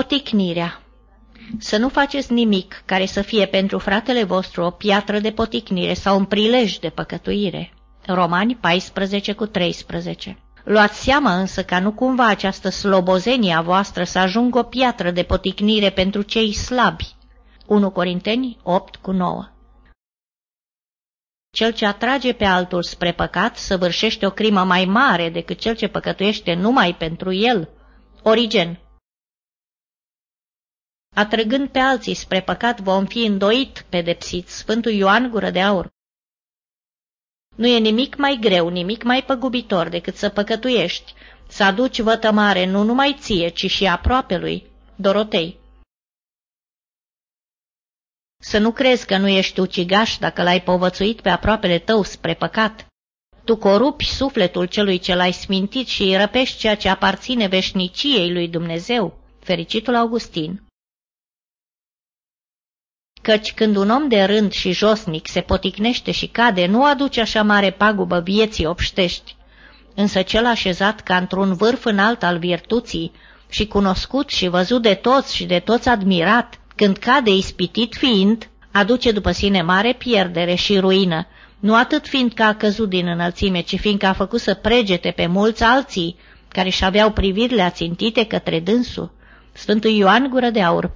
Poticnirea Să nu faceți nimic care să fie pentru fratele vostru o piatră de poticnire sau un prilej de păcătuire. Romani 14 cu 13 Luați seama însă ca nu cumva această slobozenie a voastră să ajungă o piatră de poticnire pentru cei slabi. 1 Corinteni 8 cu 9 Cel ce atrage pe altul spre păcat săvârșește o crimă mai mare decât cel ce păcătuiește numai pentru el. Origen Atrăgând pe alții spre păcat vom fi îndoit pedepsiți. Sfântul Ioan Gură de Aur nu e nimic mai greu, nimic mai păgubitor decât să păcătuiești, să aduci vătămare nu numai ție, ci și lui, Dorotei. Să nu crezi că nu ești ucigaș dacă l-ai povățuit pe aproapele tău spre păcat. Tu corupi sufletul celui ce l-ai smintit și îi răpești ceea ce aparține veșniciei lui Dumnezeu. Fericitul Augustin căci când un om de rând și josnic se poticnește și cade, nu aduce așa mare pagubă vieții obștești. Însă cel așezat ca într-un vârf înalt al virtuții și cunoscut și văzut de toți și de toți admirat, când cade ispitit fiind, aduce după sine mare pierdere și ruină, nu atât fiindcă a căzut din înălțime, ci fiindcă a făcut să pregete pe mulți alții, care și aveau privirile ațintite către dânsul. Sfântul Ioan Gură de Aur